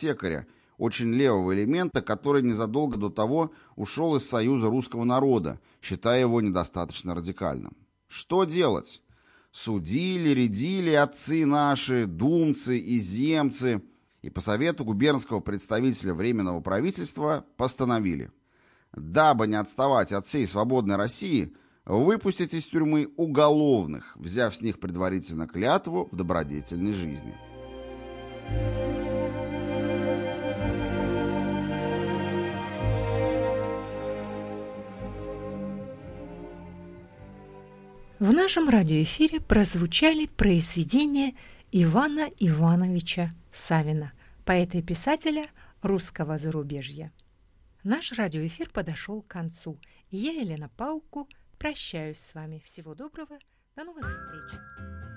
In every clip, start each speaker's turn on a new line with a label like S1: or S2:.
S1: аптекаря, очень левого элемента, который незадолго до того ушел из Союза русского народа, считая его недостаточно радикальным. Что делать? Судили, рядили отцы наши, думцы и земцы, и по совету губернского представителя Временного правительства постановили, дабы не отставать от всей свободной России, выпустить из тюрьмы уголовных, взяв с них предварительно клятву в добродетельной жизни.
S2: В нашем радиоэфире прозвучали произведения Ивана Ивановича Савина, поэта и писателя русского зарубежья. Наш радиоэфир подошел к концу, я, Елена Пауку, прощаюсь с вами. Всего доброго, до новых встреч!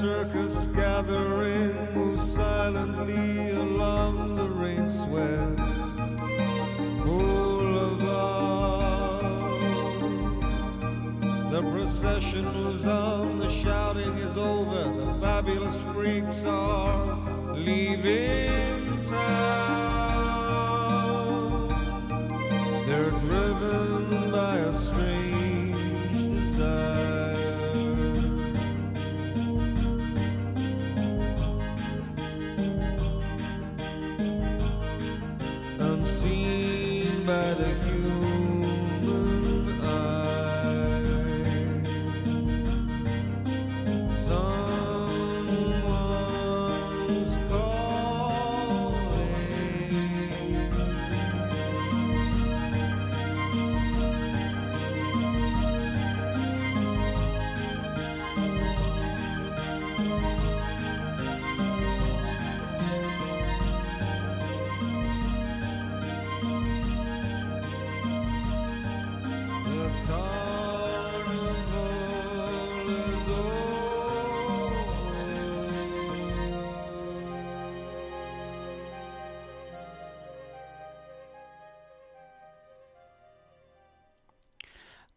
S3: Circus gathering moves silently along the rain swept boulevard. The procession moves on, the shouting is over, the fabulous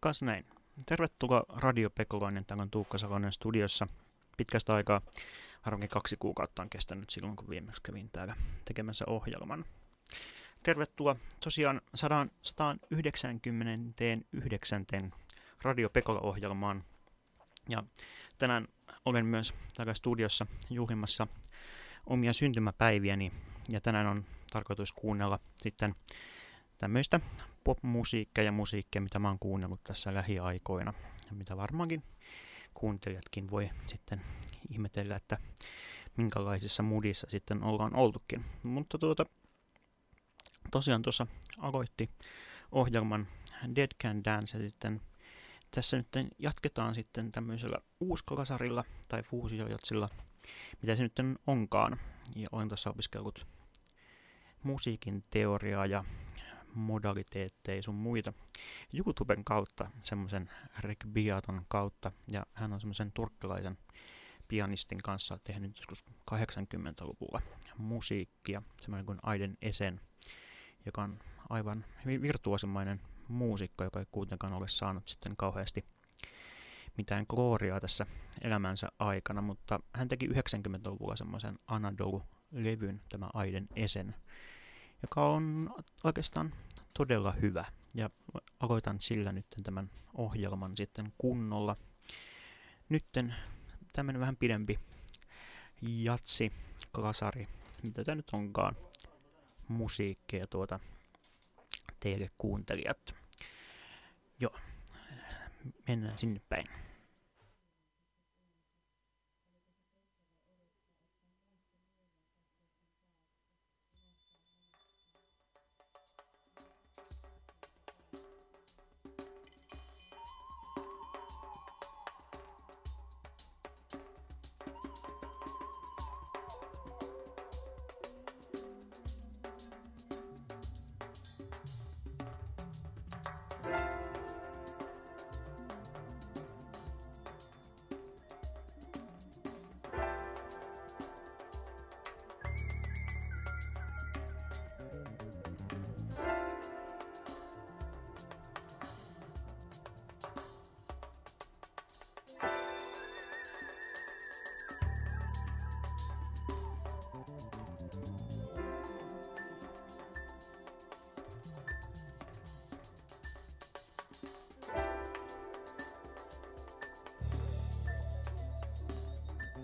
S4: Kas näin. Tervetuloa Radio Pekolainen, täällä on Tuukka Salonen studiossa. Pitkästä aikaa, harvinkin kaksi kuukautta on kestänyt silloin, kun viimeksi kävin täällä tekemässä ohjelman. Tervetuloa tosiaan 100 199. Radio Pekola-ohjelmaan. Ja tänään olen myös täällä studiossa juhlimassa omia syntymäpäiviäni. Ja tänään on tarkoitus kuunnella sitten tämmöistä popmusiikkia ja musiikkia, mitä mä oon kuunnellut tässä lähiaikoina. Ja mitä varmaankin kuuntelijatkin voi sitten ihmetellä, että minkälaisissa mudissa sitten ollaan oltukin. Mutta tuota, tosiaan tuossa aloitti ohjelman Dead Can Dance ja sitten tässä nyt jatketaan sitten tämmöisellä uusklasarilla tai fuusiojatsilla, mitä se nyt onkaan. Ja olen tässä opiskellut musiikin teoriaa ja modaliteetteja sun muita YouTuben kautta, semmoisen Rick Beaton kautta, ja hän on semmoisen turkkilaisen pianistin kanssa tehnyt joskus 80-luvulla musiikkia, semmoinen kuin Aiden Esen, joka on aivan hyvin virtuosimainen muusikko, joka ei kuitenkaan ole saanut sitten kauheasti mitään gloriaa tässä elämänsä aikana, mutta hän teki 90-luvulla semmoisen Anadolu-levyn, tämä Aiden Esen, joka on oikeastaan todella hyvä. Ja aloitan sillä nyt tämän ohjelman sitten kunnolla. Nytten tämmönen vähän pidempi jatsi, klasari, mitä tämä nyt onkaan, musiikkia tuota teille kuuntelijat. Joo, mennään sinne päin.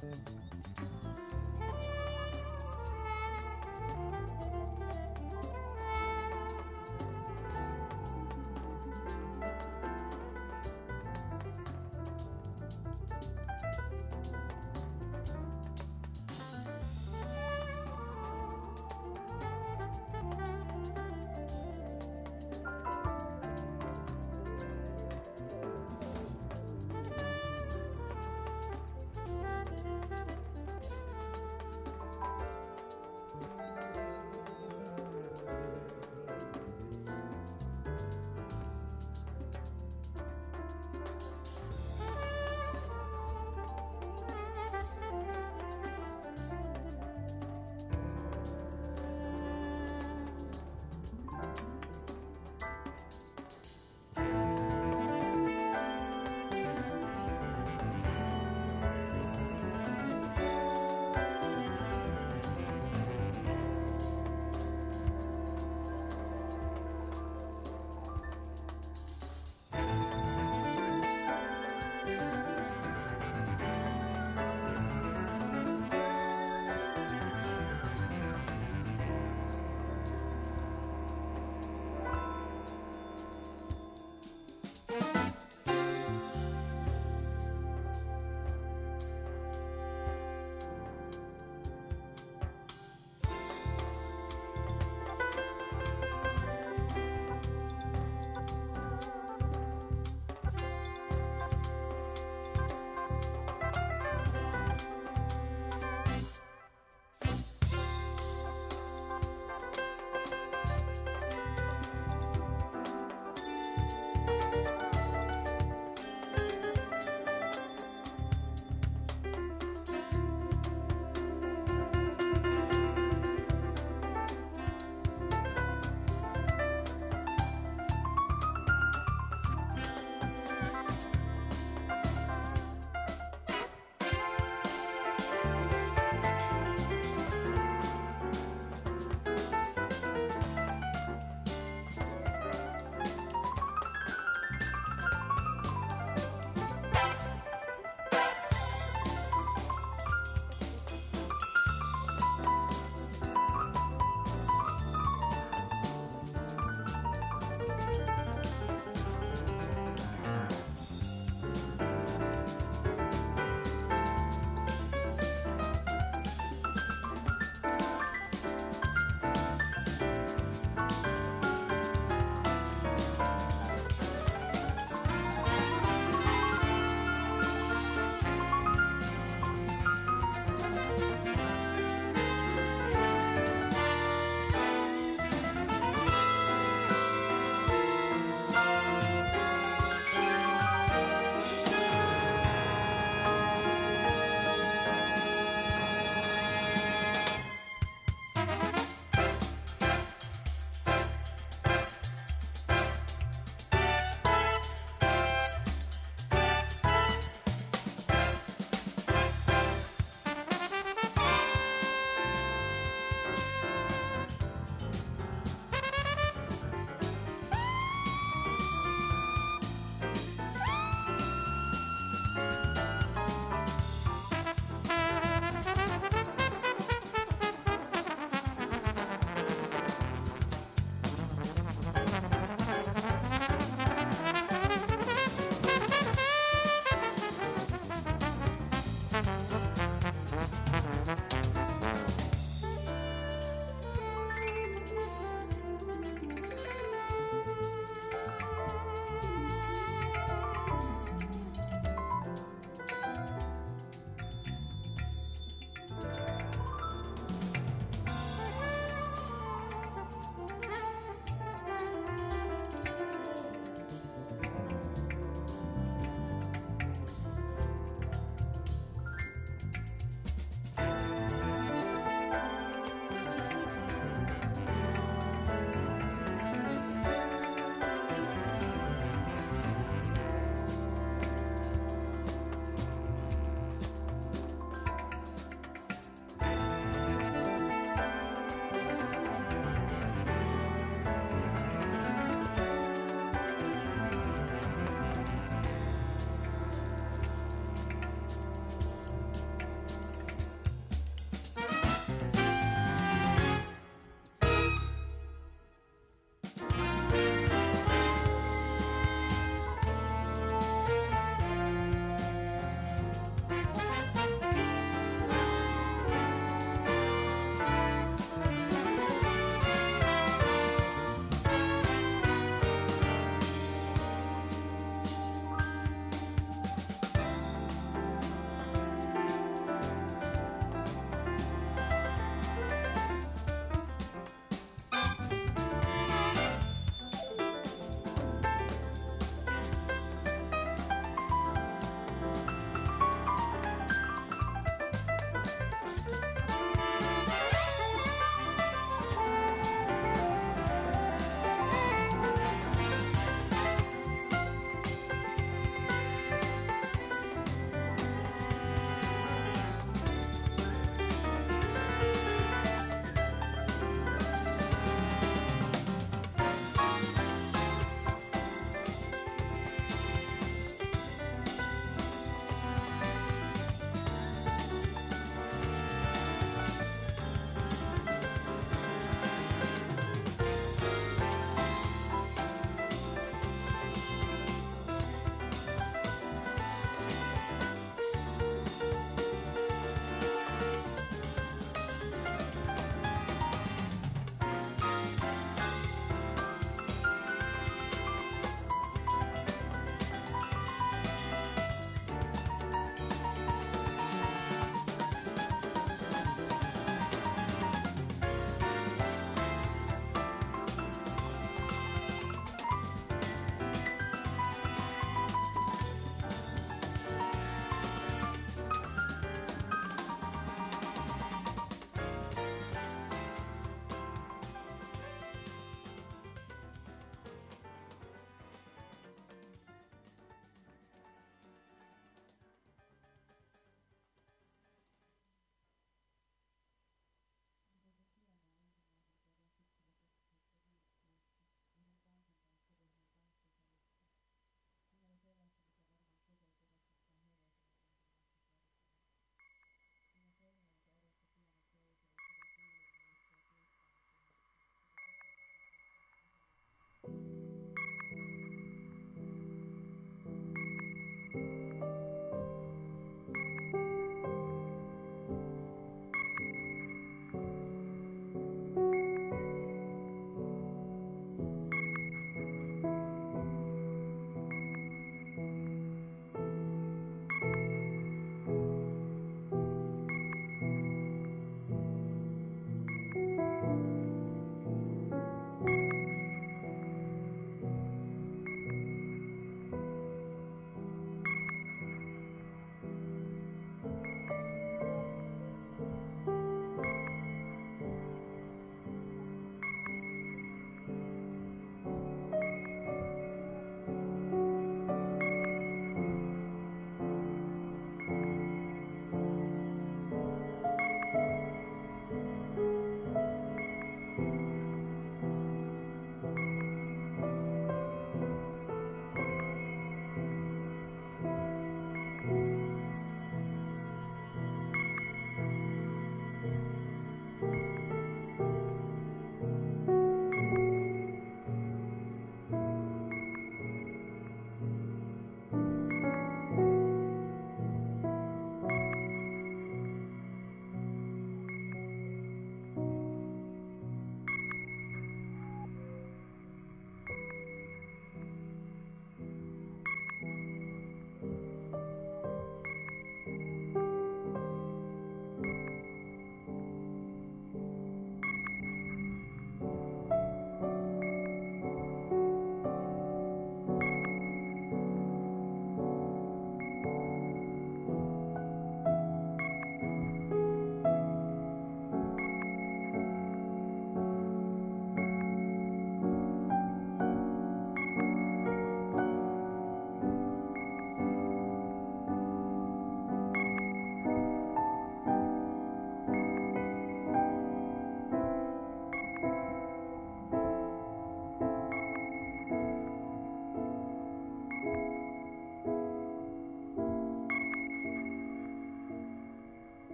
S4: Thank you.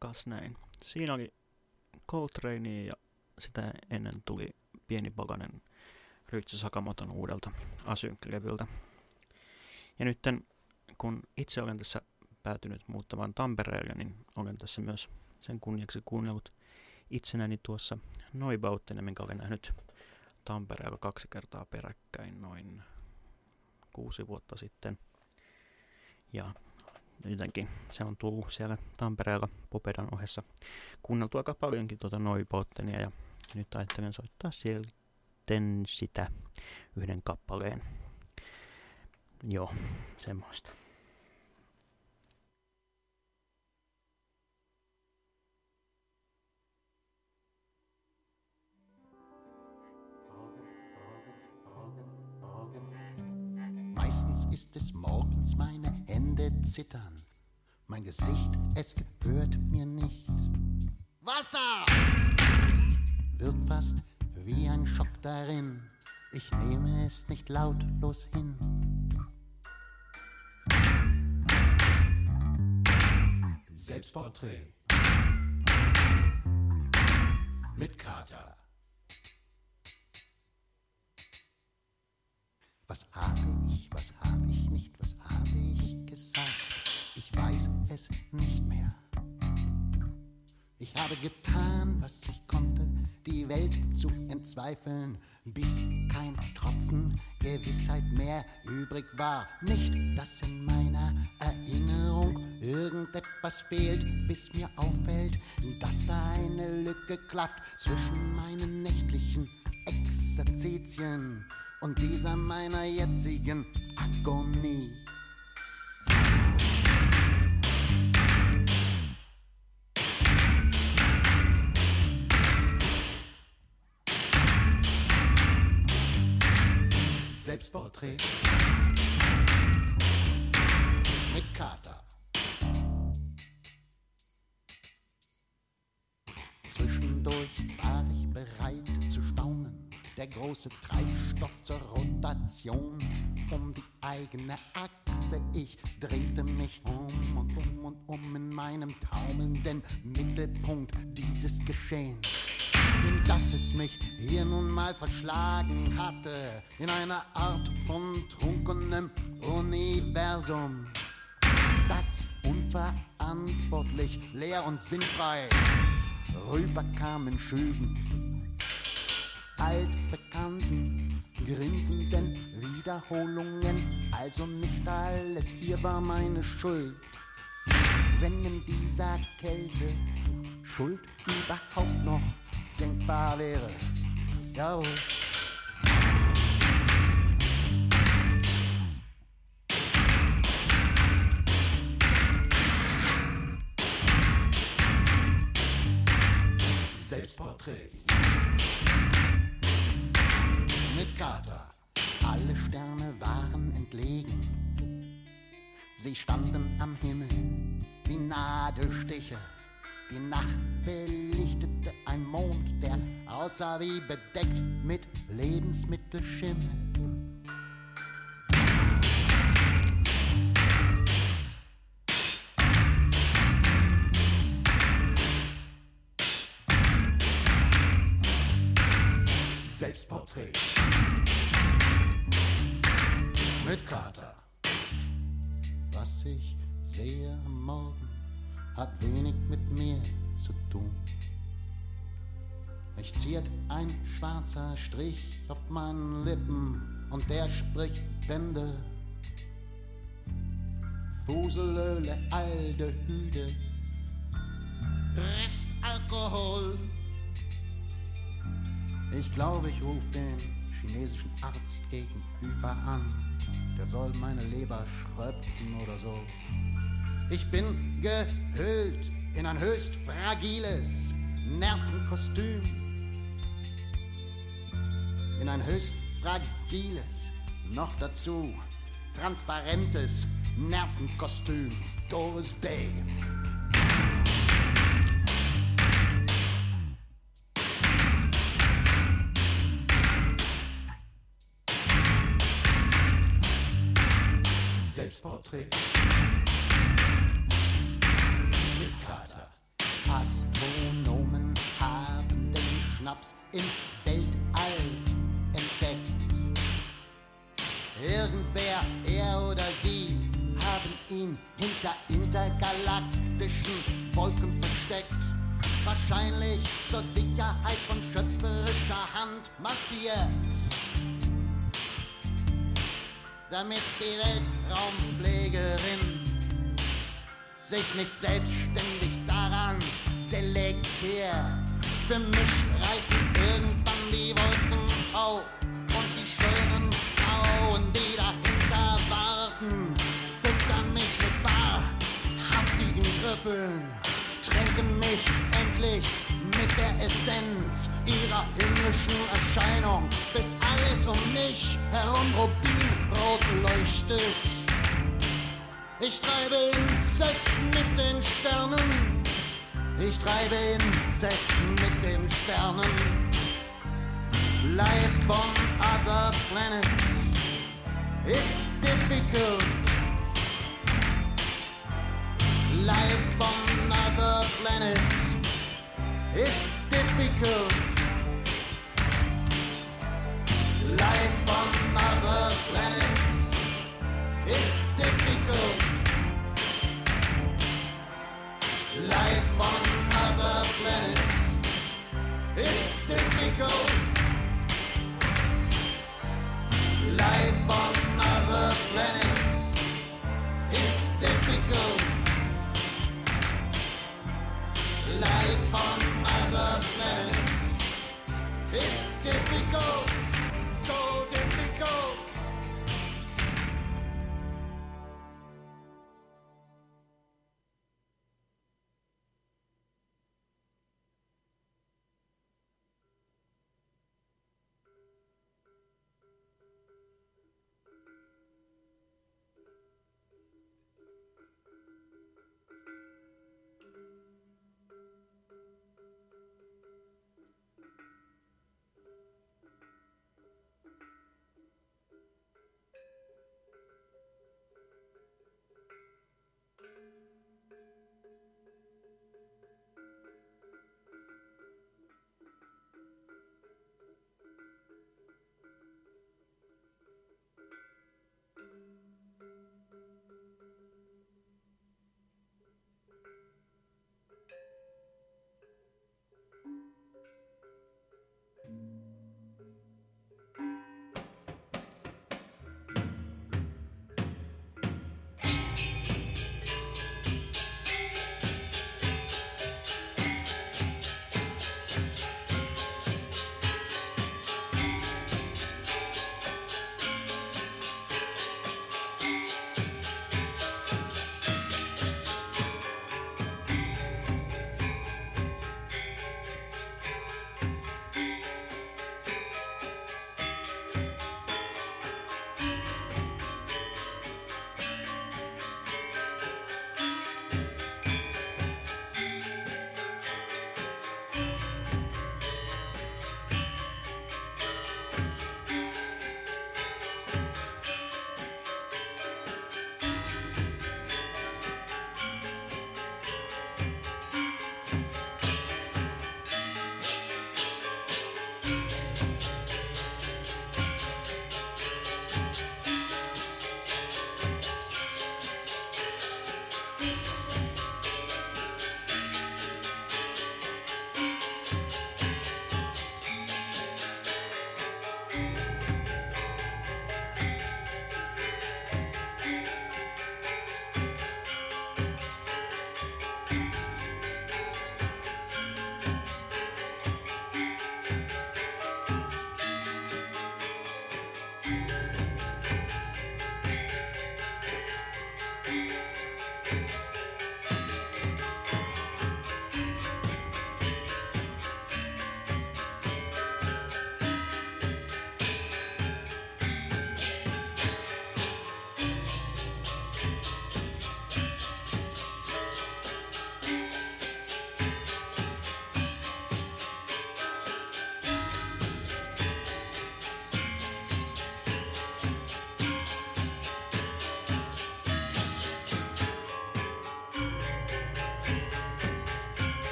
S4: Kas näin. Siinä oli Coltrane ja sitä ennen tuli pieni paganen Ryitsi Sakamoton uudelta Asynk-levyltä. Ja nyt kun itse olen tässä päätynyt muuttamaan Tampereelle, niin olen tässä myös sen kunniaksi kuunnellut itsenäni tuossa Noibauttina, minkä olen nähnyt Tampereella kaksi kertaa peräkkäin noin kuusi vuotta sitten. Ja jotenkin se on tullut siellä Tampereella Popedan ohessa kuunneltu aika paljonkin tuota Noibauttinia ja nyt ajattelen soittaa sieltä sitä yhden kappaleen. Joo, semmoista.
S5: Meistens ist es morgens, meine Hände zittern. Mein Gesicht, es gehört mir nicht. Wasser! Wirkt fast wie ein Schock darin. Ich nehme es nicht lautlos hin. Selbstporträt mit Kater. Was habe ich, was habe ich nicht, was habe ich gesagt? Ich weiß es nicht mehr. Ich habe getan, was ich konnte, die Welt zu entzweifeln, bis kein Tropfen Gewissheit mehr übrig war. Nicht, dass in meiner Erinnerung irgendetwas fehlt, bis mir auffällt, dass da eine Lücke klafft zwischen meinen nächtlichen Exerzitien und dieser meiner jetzigen Agonie. Selbstporträt mit Kater. Große Treibstoff zur Rotation um die eigene Achse. Ich drehte mich um und um und um in meinem taumelnden Mittelpunkt dieses Geschehens in das es mich hier nun mal verschlagen hatte, in einer Art von trunkenem Universum, das unverantwortlich, leer und sinnfrei rüberkam in Schüben. Altbekannten, grinsenden Wiederholungen, also nicht alles hier war meine Schuld. Wenn in dieser Kälte Schuld überhaupt noch denkbar wäre. Jawohl. Selbstporträt. Mit Kater. Alle Sterne waren entlegen. Sie standen am Himmel wie Nadelstiche. Die Nacht belichtete ein Mond, der aussah wie bedeckt mit Lebensmittelschimmel. Selbstporträt mit Kater. Was ich sehe am Morgen hat wenig mit mir zu tun. Mich ziert ein schwarzer Strich auf meinen Lippen und der spricht Bände. Fuselöle, Aldehyde, Restalkohol. Ich glaube, ich rufe den chinesischen Arzt gegenüber an. Der soll meine Leber schröpfen oder so. Ich bin gehüllt in ein höchst fragiles Nervenkostüm. In ein höchst fragiles, noch dazu transparentes Nervenkostüm. Doris Day. Mit Kater. Astronomen haben den Schnaps im sich nicht selbstständig daran deletiert. Für mich reißen irgendwann die Wolken auf und die schönen Frauen, die dahinter warten, füttern mich mit wahrhaftigen Trüffeln, tränken mich endlich mit der Essenz ihrer himmlischen Erscheinung, bis alles um mich herum rubinrot leuchtet. Ich treibe Inzest mit den Sternen. Ich treibe Inzest mit den Sternen. Life on other planets is difficult. Life on other planets is difficult.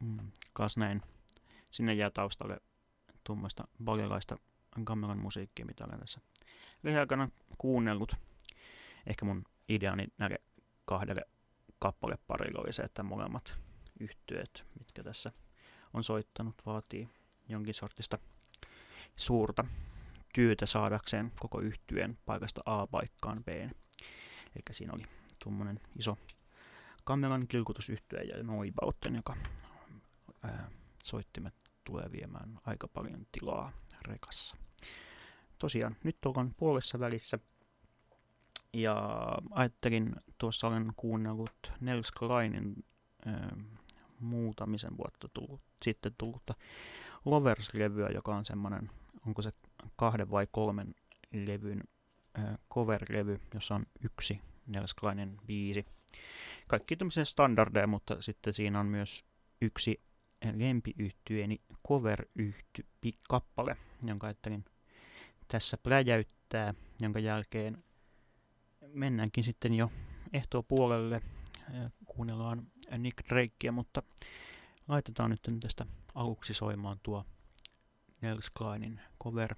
S4: Mm, kas näin. Sinne jää taustalle tuommoista balilaista kameran musiikkia, mitä olen tässä lähiaikana kuunnellut. Ehkä mun ideani näille kahdelle kappaleparille oli se, että molemmat yhtyeet, mitkä tässä on soittanut, vaatii jonkin sortista suurta työtä saadakseen koko yhtyeen paikasta A paikkaan B. Eli siinä oli tuommoinen iso kameran kilkutusyhtyö ja Noibauten, joka ää, soittimet tulee viemään aika paljon tilaa rekassa. Tosiaan, nyt ollaan puolessa välissä. Ja ajattelin, tuossa olen kuunnellut Nels Kleinin ää, muutamisen vuotta tullut, sitten tullutta Lovers-levyä, joka on semmoinen, onko se kahden vai kolmen levyn äh, cover-levy, jossa on yksi Nels Kleinin biisi. Kaikki tämmöisiä standardeja, mutta sitten siinä on myös yksi lempiyhtyeeni cover-kappale, jonka ajattelin tässä pläjäyttää, jonka jälkeen mennäänkin sitten jo ehtoopuolelle. Kuunnellaan Nick Drakea, mutta laitetaan nyt tästä aluksi soimaan tuo Nels Kleinin cover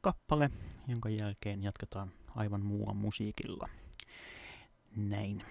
S4: kappale, jonka jälkeen jatketaan aivan muulla musiikilla. Näin.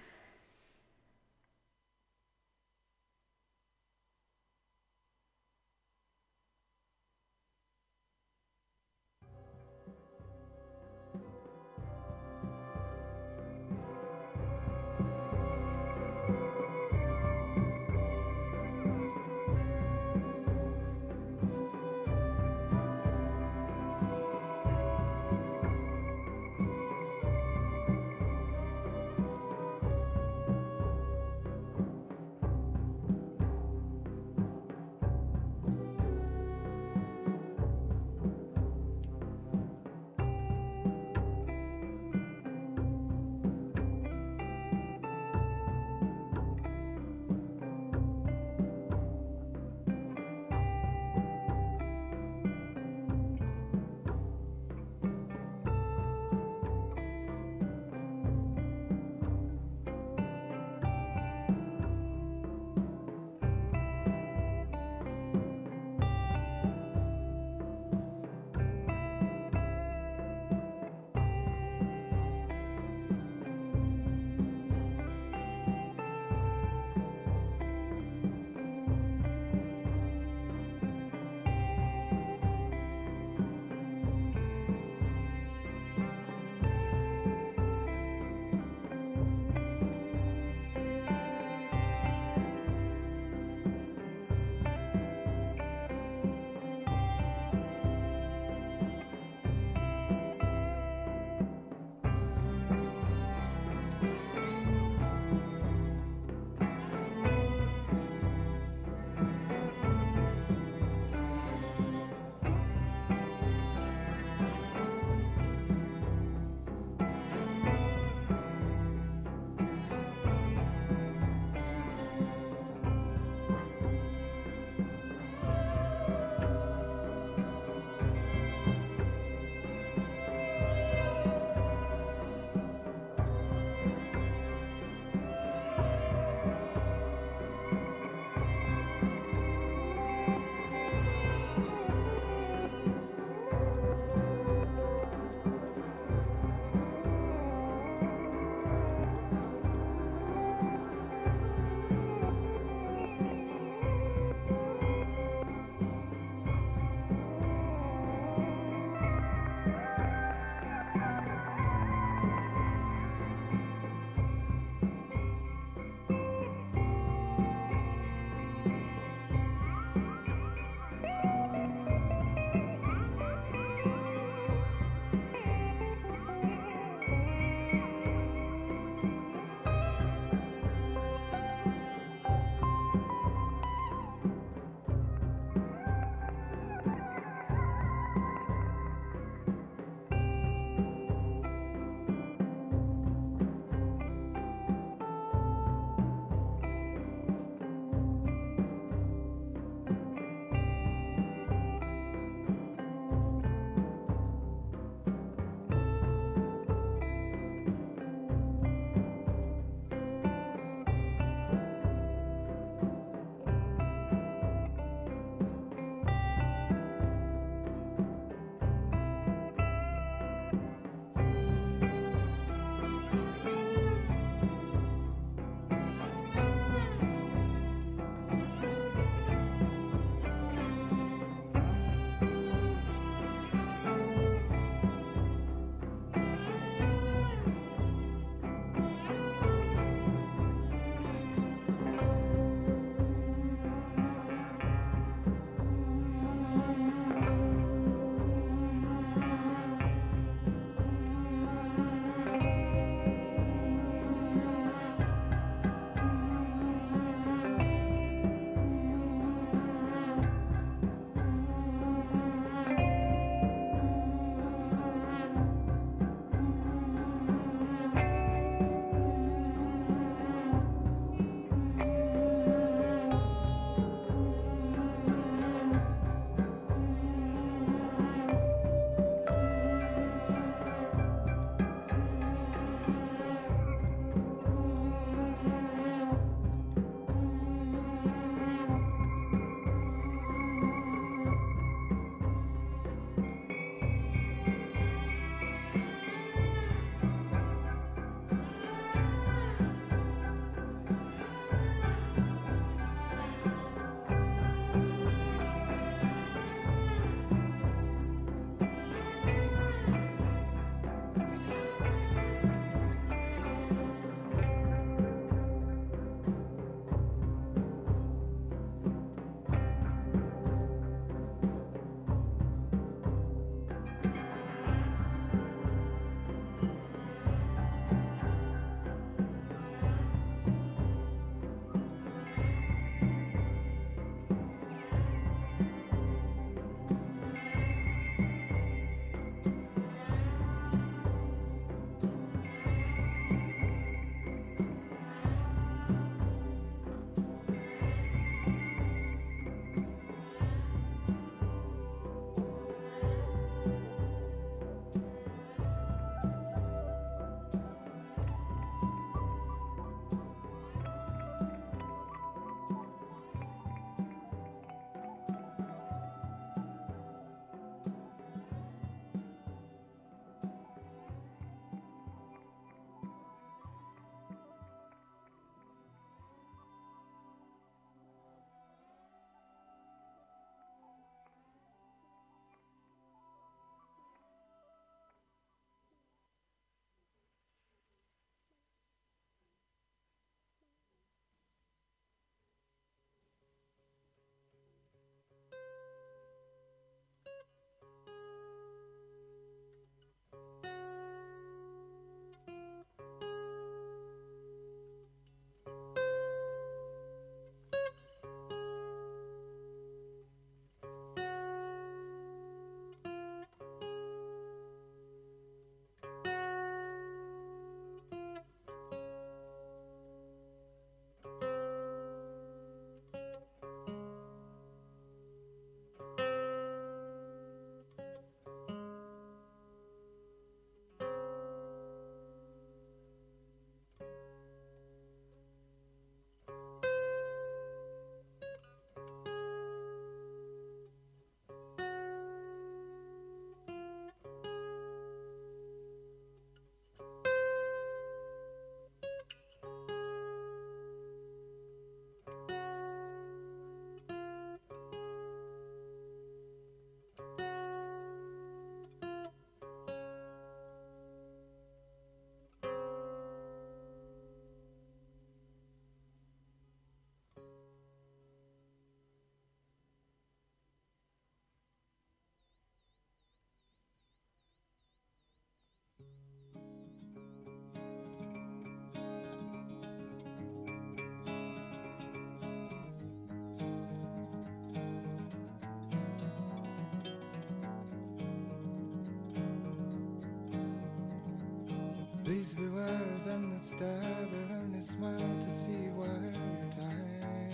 S3: Please beware of them that stare, they'll only smile to see you while your time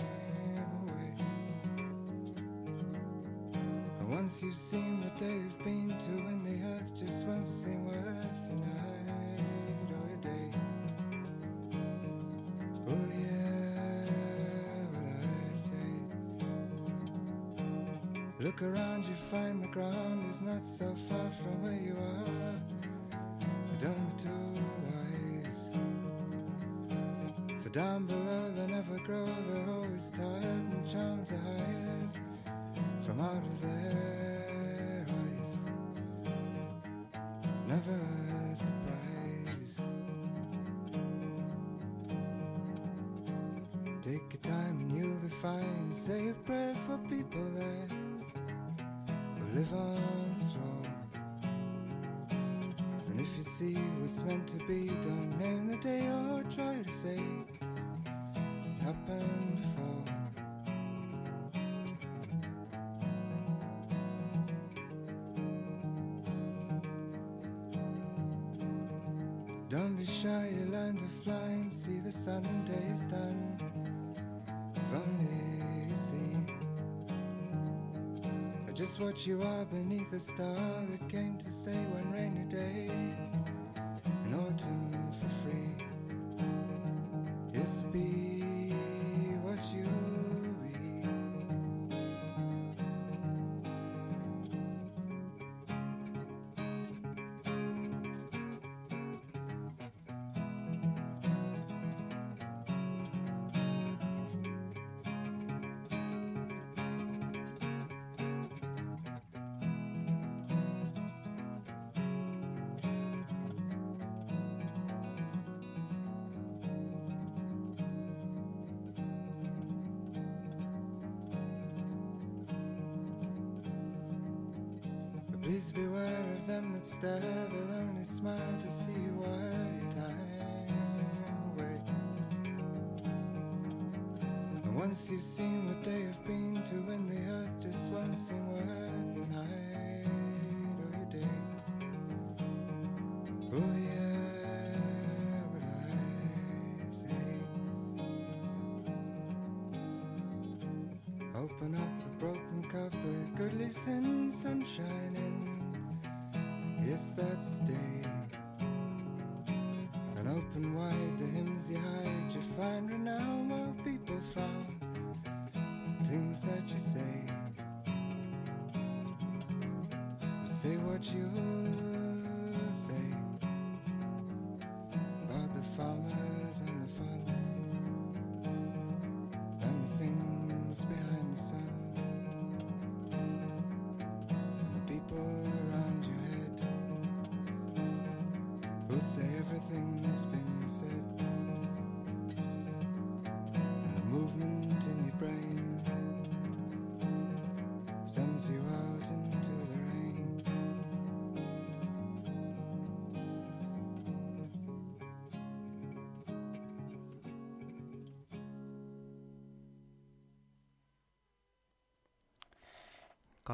S3: away. And once you've seen what they've been to, and the earth just won't seem worth a night or a day. Oh yeah, what I say. Look around, you find the ground is not so far from where you are. Down below they never grow, they're always tired and charms are hired from out of their eyes. Never a surprise. Take your time and you'll be fine. Say a prayer for people that live on floor. And if you see what's meant to be, don't name the day or try to say Don't be shy, you learn to fly and see the Sunday's done. If only you see just what you are beneath a star that came to say one rainy day please beware of them that stare, they'll only smile to see you while your time away. And once you've seen what they have been to, when the earth just won't seem worth Say what you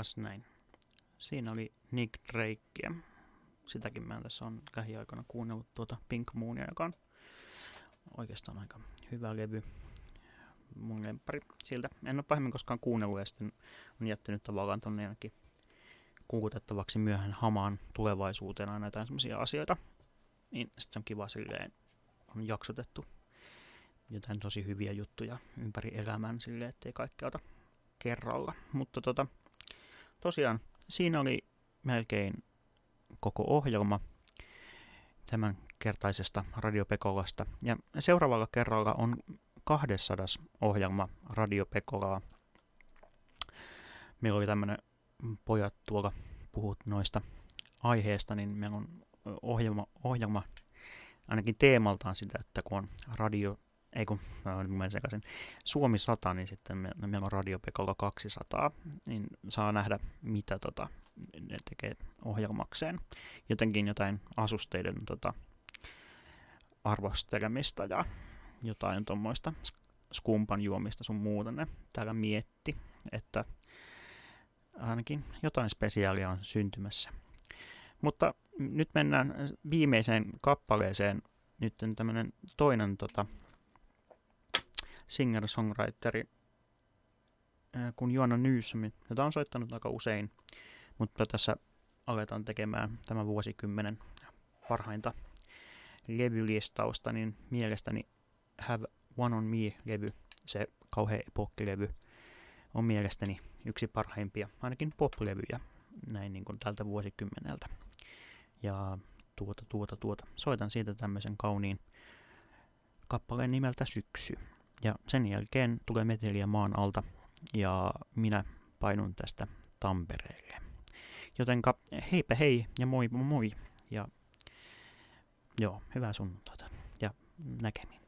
S4: Kas näin. Siinä oli Nick Drakea. Sitäkin mä tässä on lähiaikoina kuunnellut tuota Pink Moonia, joka on oikeastaan aika hyvä levy. Mun lemppari siltä. En ole pahemmin koskaan kuunnellut ja sitten on jättänyt tavallaan tonne jonnekin kuulutettavaksi myöhään hamaan tulevaisuuteen aina jotain semmoisia asioita. Niin sitten se on kiva silleen, on jaksotettu jotain tosi hyviä juttuja ympäri elämän silleen, ettei kaikkea ota kerralla. Mutta tota, tosiaan siinä oli melkein koko ohjelma tämän kertaisesta Radio Pekolasta. Ja seuraavalla kerralla on 200 ohjelma Radio Pekolaa. Meillä oli tämmöinen pojat tuolla puhut noista aiheesta, niin meillä on ohjelma, ohjelma ainakin teemaltaan sitä, että kun on radio, ei kun mä sekaisin, Suomi 100, niin sitten me, meillä on Radio Pekolla 200, niin saa nähdä, mitä tota, ne tekee ohjelmakseen. Jotenkin jotain asusteiden tota, arvostelemista ja jotain tuommoista skumpan juomista sun muuta ne täällä mietti, että ainakin jotain spesiaalia on syntymässä. Mutta nyt mennään viimeiseen kappaleeseen. Nyt on tämmöinen toinen tota, singer-songwriteri kuin Joanna Nyysomi, jota on soittanut aika usein, mutta tässä aletaan tekemään tämän vuosikymmenen parhainta levylistausta, niin mielestäni Have One On Me-levy, se kauhean epokkilevy, on mielestäni yksi parhaimpia, ainakin pop-levyjä näin niin kuin tältä vuosikymmeneltä. Ja tuota, tuota, tuota. Soitan siitä tämmöisen kauniin kappaleen nimeltä Syksy. Ja sen jälkeen tulee meteliä maan alta ja minä painun tästä Tampereelle. Jotenka heipä hei ja moi moi ja joo, hyvää sunnuntaita ja näkemiin.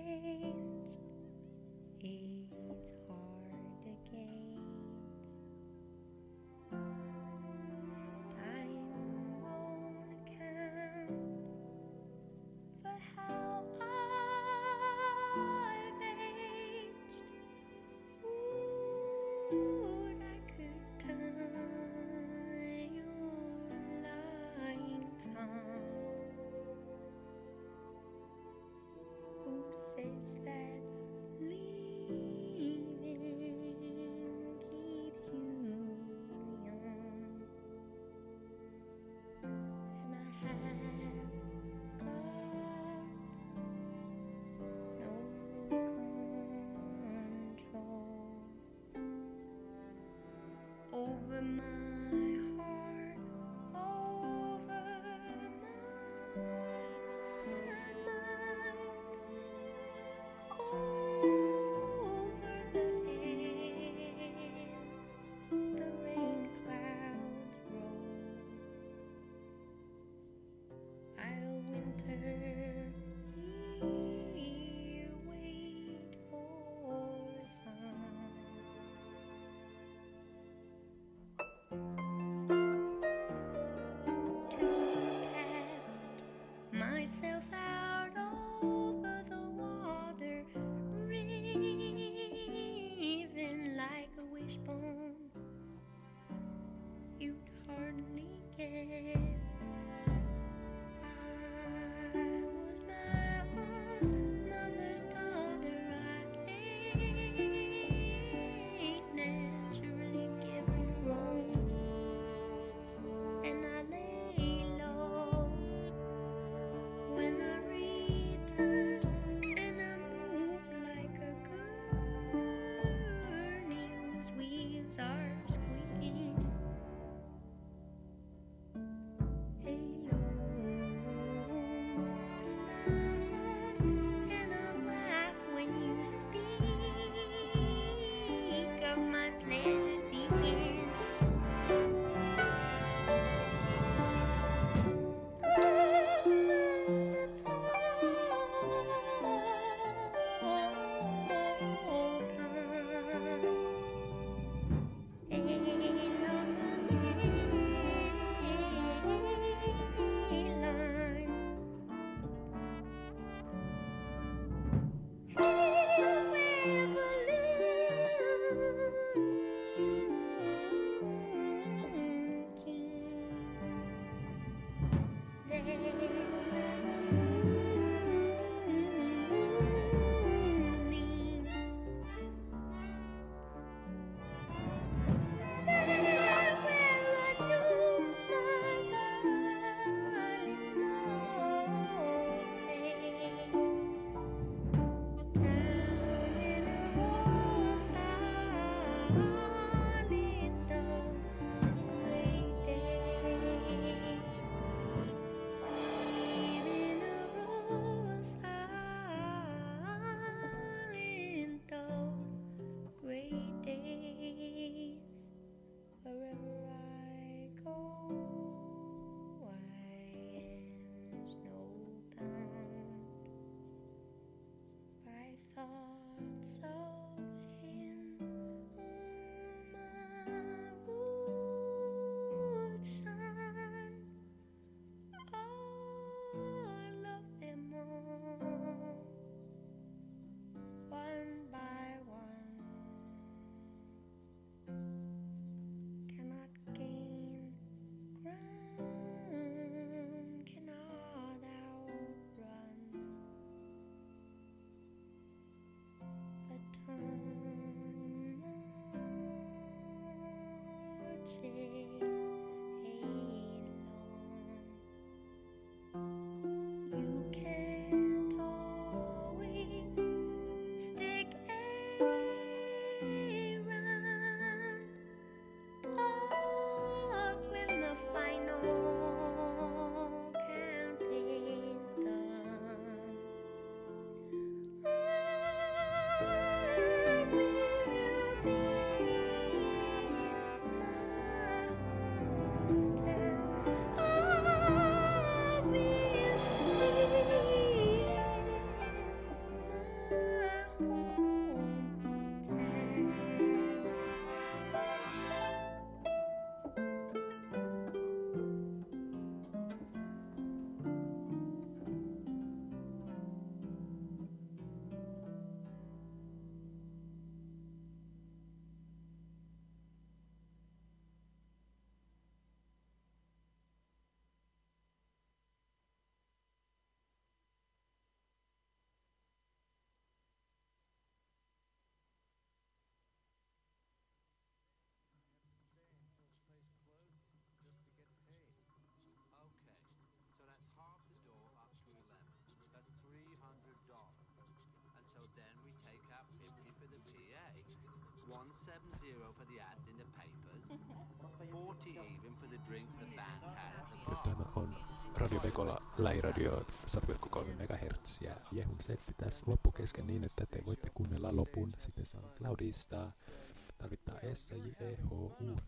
S6: face.
S7: Tämä on Radio Vekola lähiradio 100,3 MHz ja Jehun setti tässä loppukesken niin, että te voitte kuunnella lopun. Sitten SoundCloudista tarvittaa S, J, E, H, U.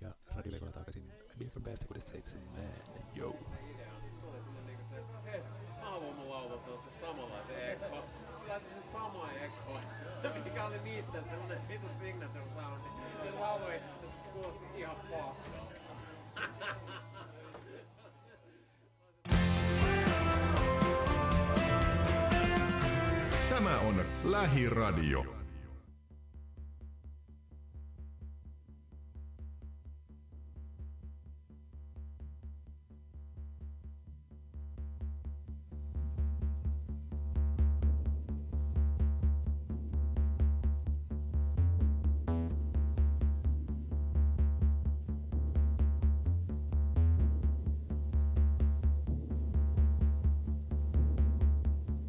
S7: Ja Radio Vekola takaisin viikon päästä, kun seitsemän. Joo.
S8: Tuli sinne niinku se, hei, aamulla on se samanlaisen ekko. Se laittoi sen samaan ekkoon, mikä oli niitten semmonen vitu signature soundi. Se lauloi, ja se kuulosti ihan paskalta.
S9: Tämä on Lähiradio.